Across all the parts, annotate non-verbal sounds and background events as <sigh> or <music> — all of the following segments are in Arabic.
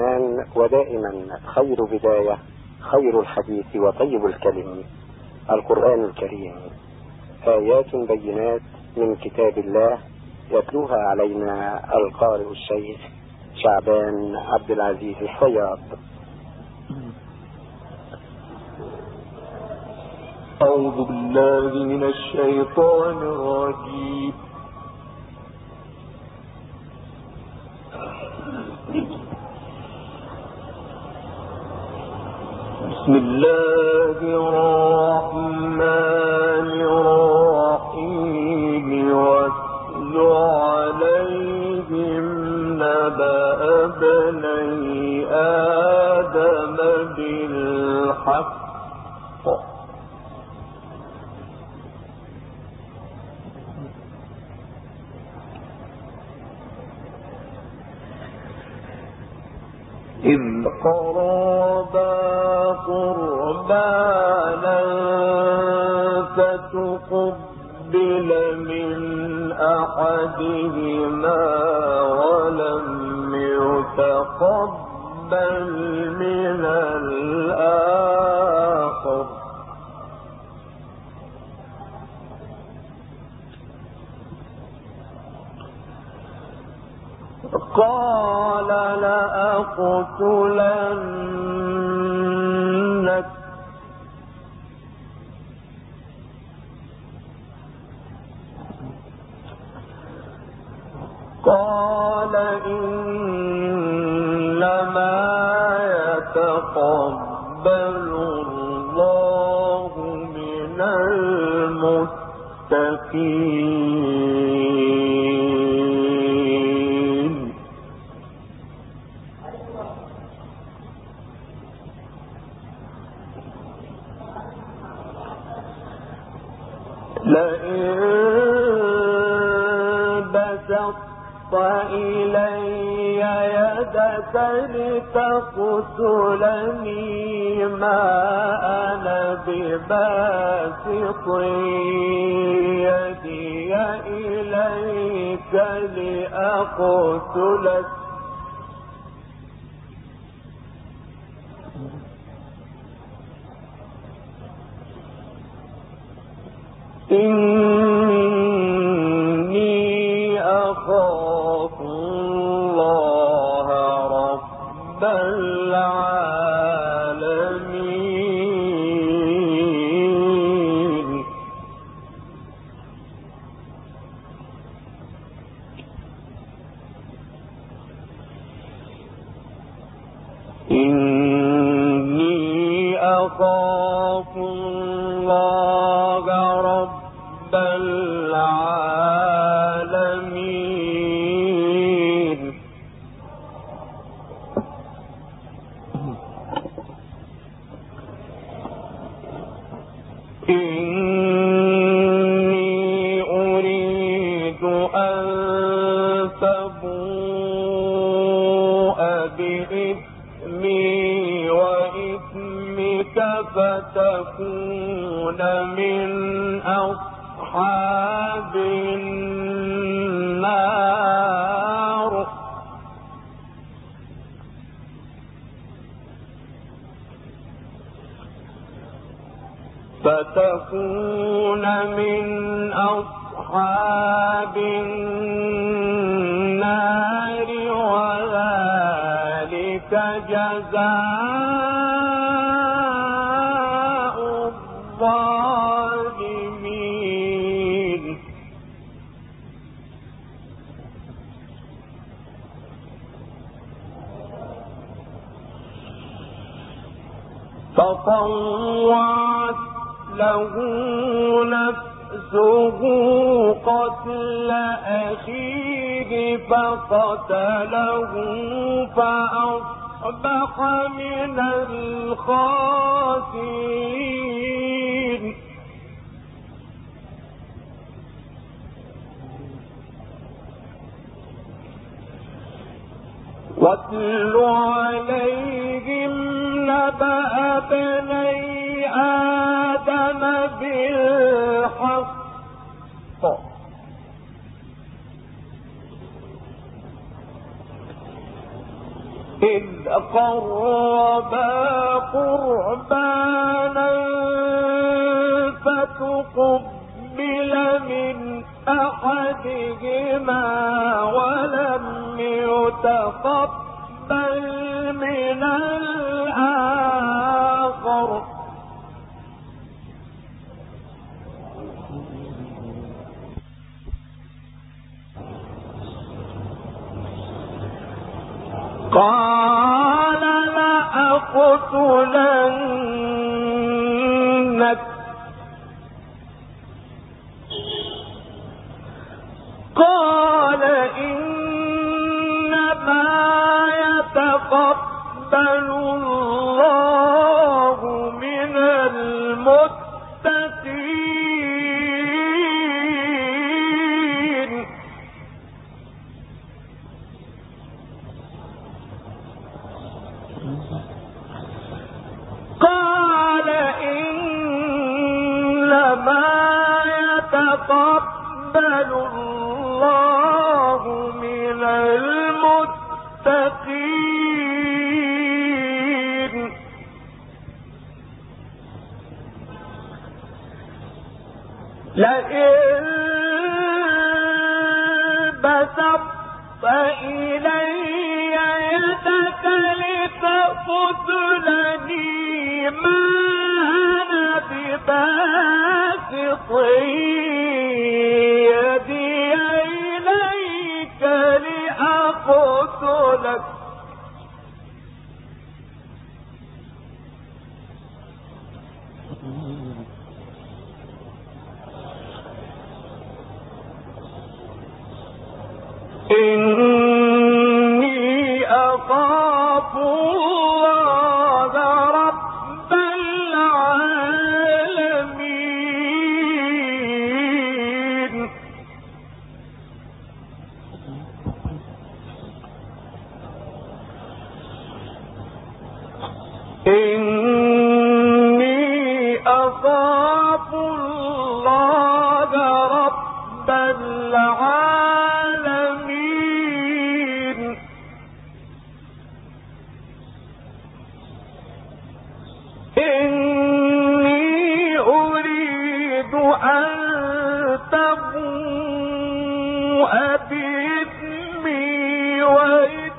الرحمن ودائما خير بداية خير الحديث وطيب الكلم. القرآن الكريم. آيات بينات من كتاب الله يتلوها علينا القارئ الشيخ شعبان عبد العزيز الصياد أعوذ بالله من الشيطان الرجيم. بسم الله الرحمن الرحيم. بني آدم بالحق. إذ قربا قربانا فتقبل من أحدهما ولم يتقبل من الآخر. قال لأقتلنك. قال إنما يتقبل الله من المتقين. بباسط فتكون من أصحاب النار وذلك جزاء الظالمين. فطوعت له نفسه قتل أخيه فقتله فأصبح من الخاسرين. واتل عليهم نبأ بني آدم إذ قربا قربانا فتقبل من أحدهما ولم يتقبل من الآخر. قال لأقتلنك. قال إنما يتقبل الله من المتقين. لئن بسطت إلي يدك لتقتلني ما أنا بباسط أريد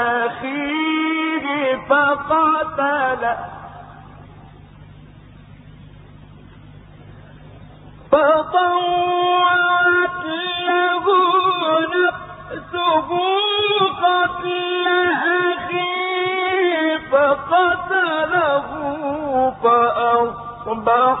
أخيه فقتل. فطوعت له نفسه قتل أخيه فقتله فأصبح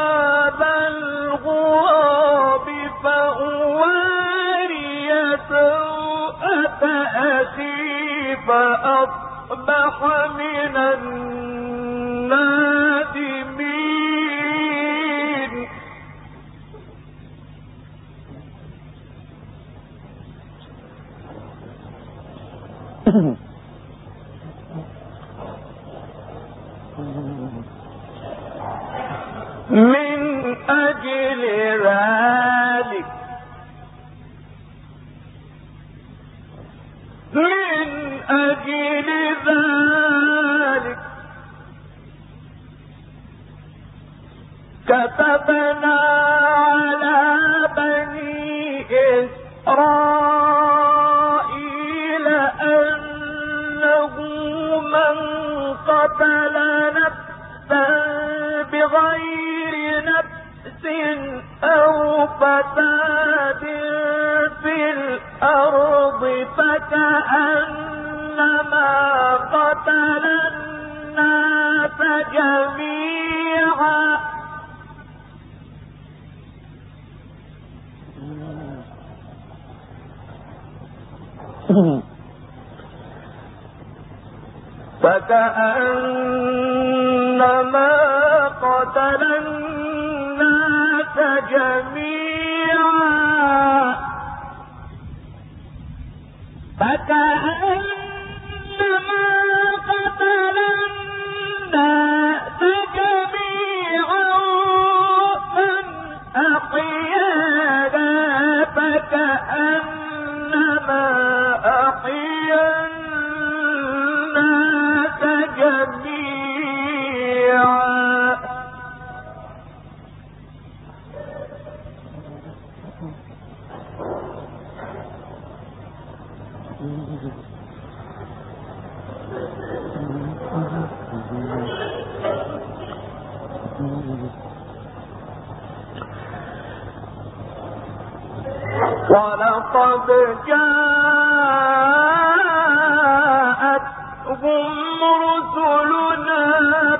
فأصبح من النادمين. <coughs> من أجل فكأنما قتل الناس جميعا. <laughs> فكأنما قتل الناس جميعا. فكأنما قتل الناس ولقد جاءتهم رسلنا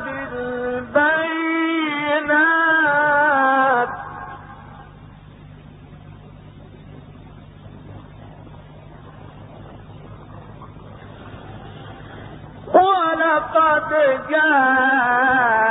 بالبينات. ولقد جاءتهم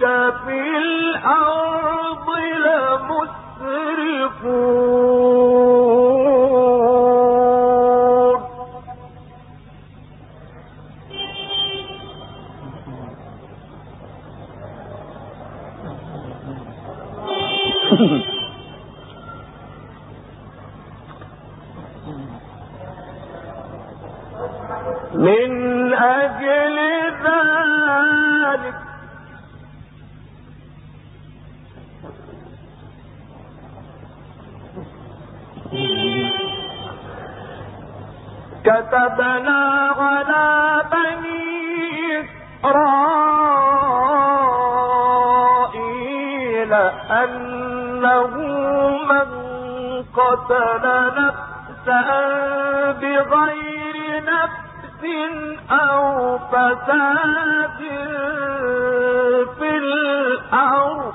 في الأرض لمسرفون إسرائيل أنه من قتل نفسا بغير نفس أو فساد في الأرض.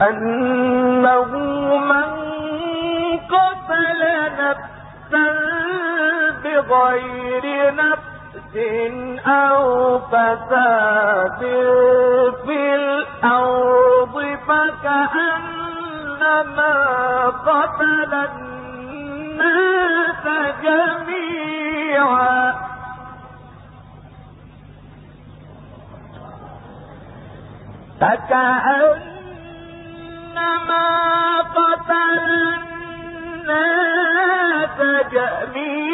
أنه من قتل نفسا بغير نفس أو فساد في الأرض فكأنما قتل الناس جميعا. فكأنما قتل الناس جميعا.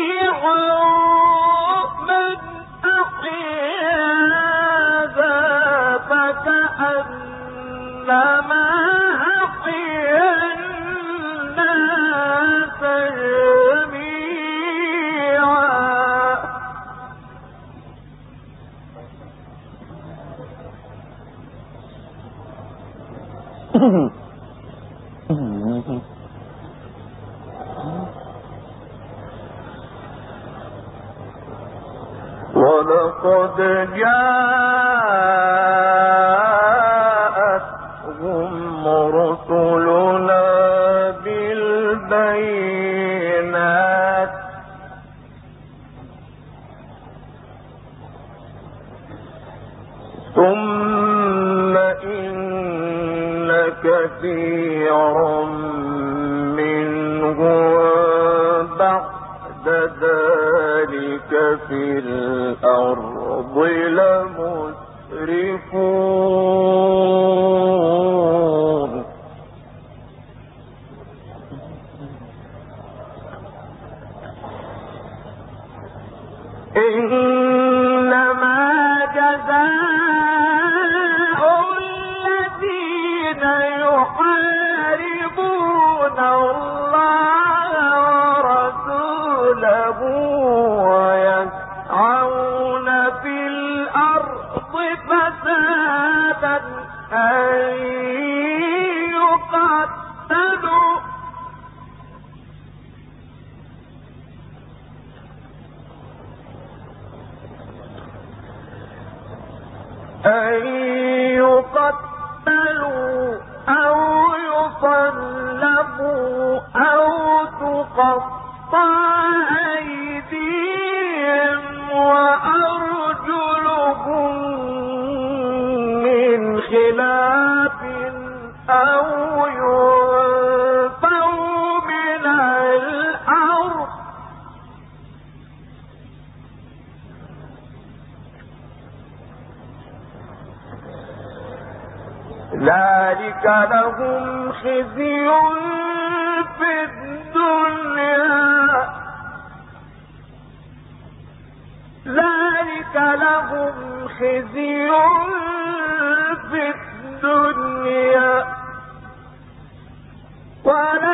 Mm-hmm. بعد ذلك في الأرض لمسرفون. لهم خزي في الدنيا. ذلك لهم خزي في الدنيا. ولا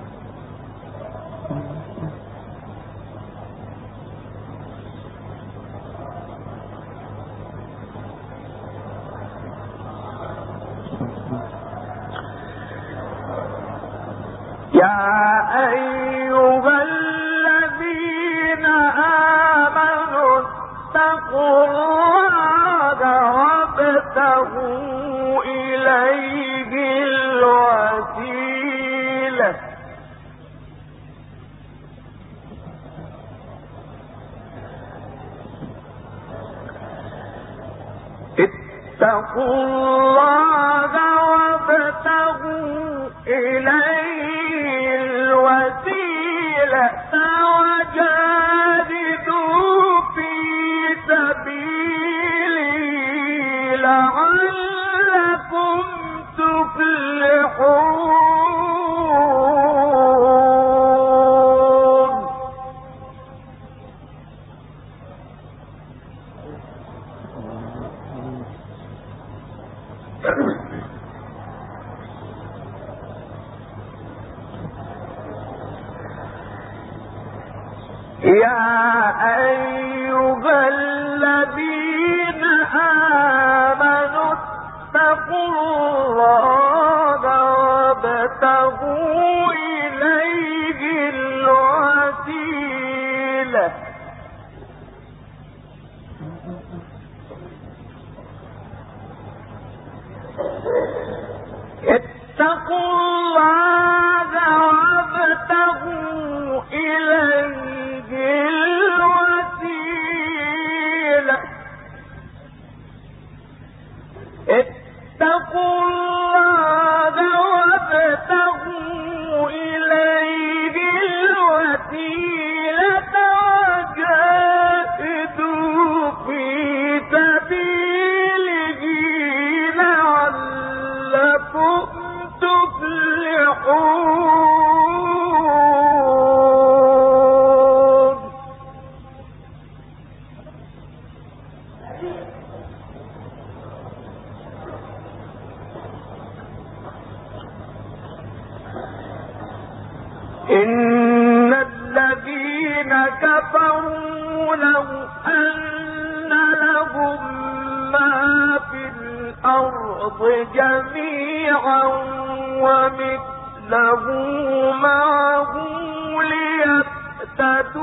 لعلكم تفلحون.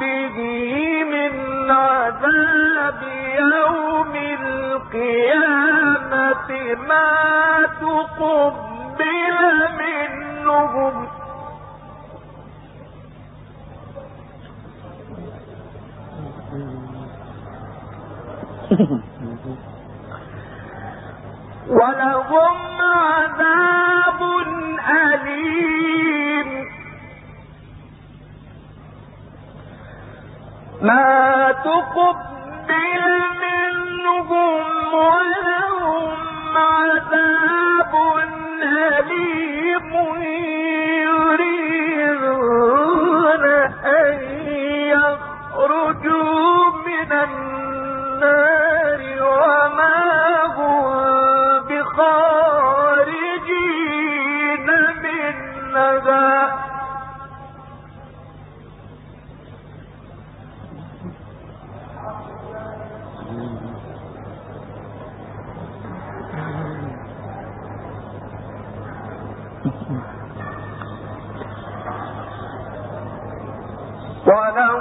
به من عذاب يوم القيامة منهم ولهم عذاب أليم ما تقبل منهم ولهم عذاب أليم يريدون أن يخرجوا من النار.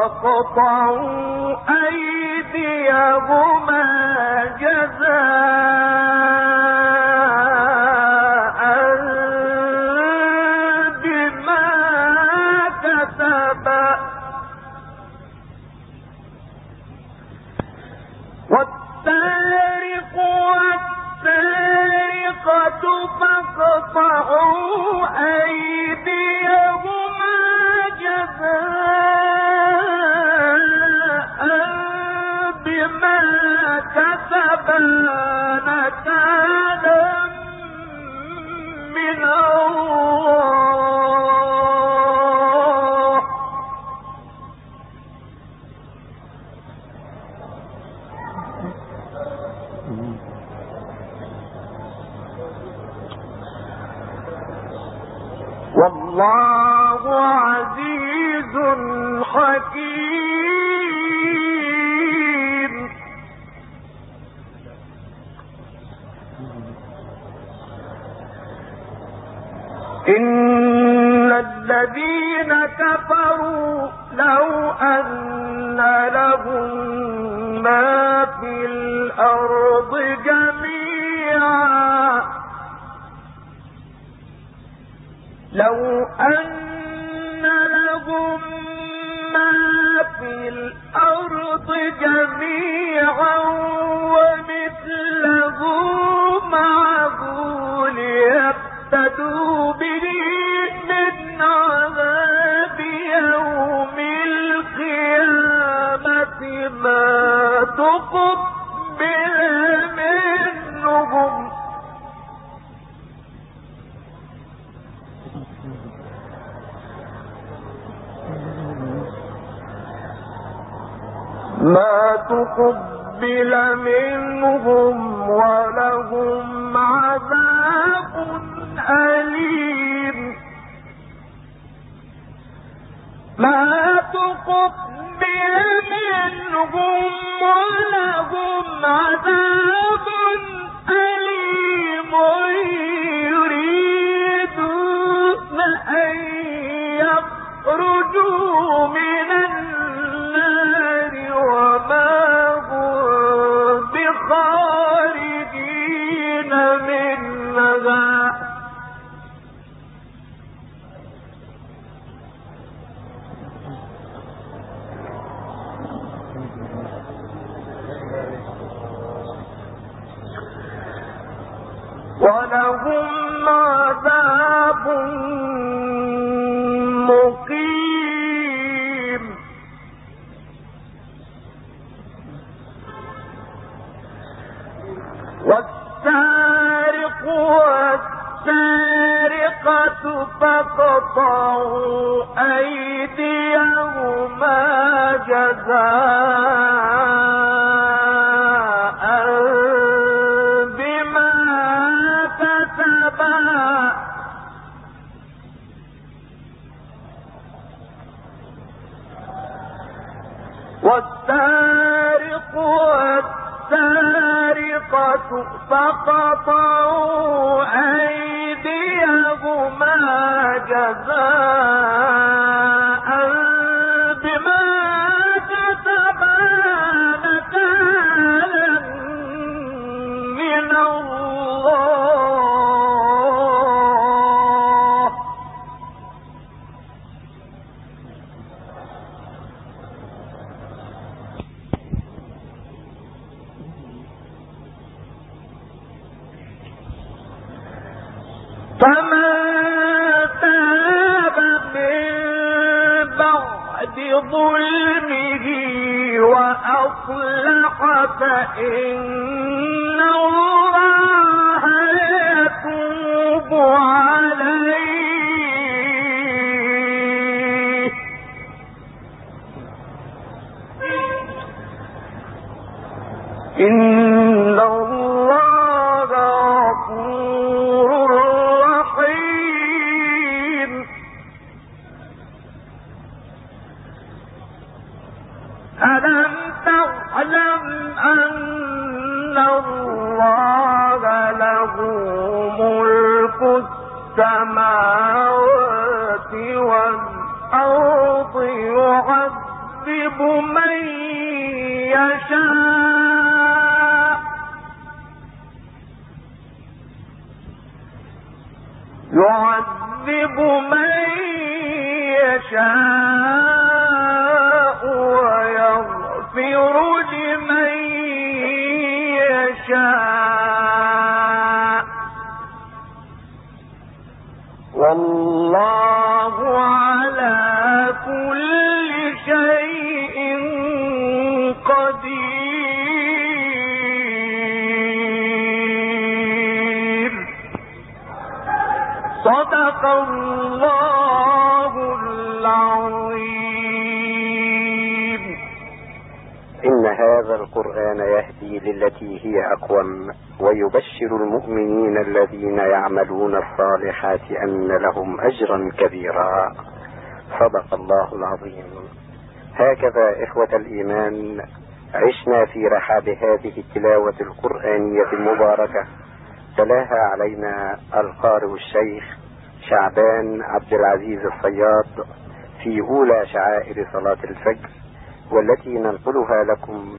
فقطعوا أيديهما جزاء بما كسبا والسارق والسارقة فاقطعوا أيديهما كسبا نكالا ما تقبل منهم ولهم عذاب أليم. ما تقبل منهم ولهم عذاب أليم والسارق والسارقة فقطعوا أيديهما جزاء بعد ظلمه وأصلح فإن الله يتوب عليه هذا القرآن يهدي للتي هي أقوم. ويبشر المؤمنين الذين يعملون الصالحات أن لهم أجرا كبيرا. صدق الله العظيم. هكذا إخوة الإيمان عشنا في رحاب هذه التلاوة القرآنية المباركة. تلاها علينا القارئ الشيخ شعبان عبد العزيز الصياد في أولى شعائر صلاة الفجر والتي ننقلها لكم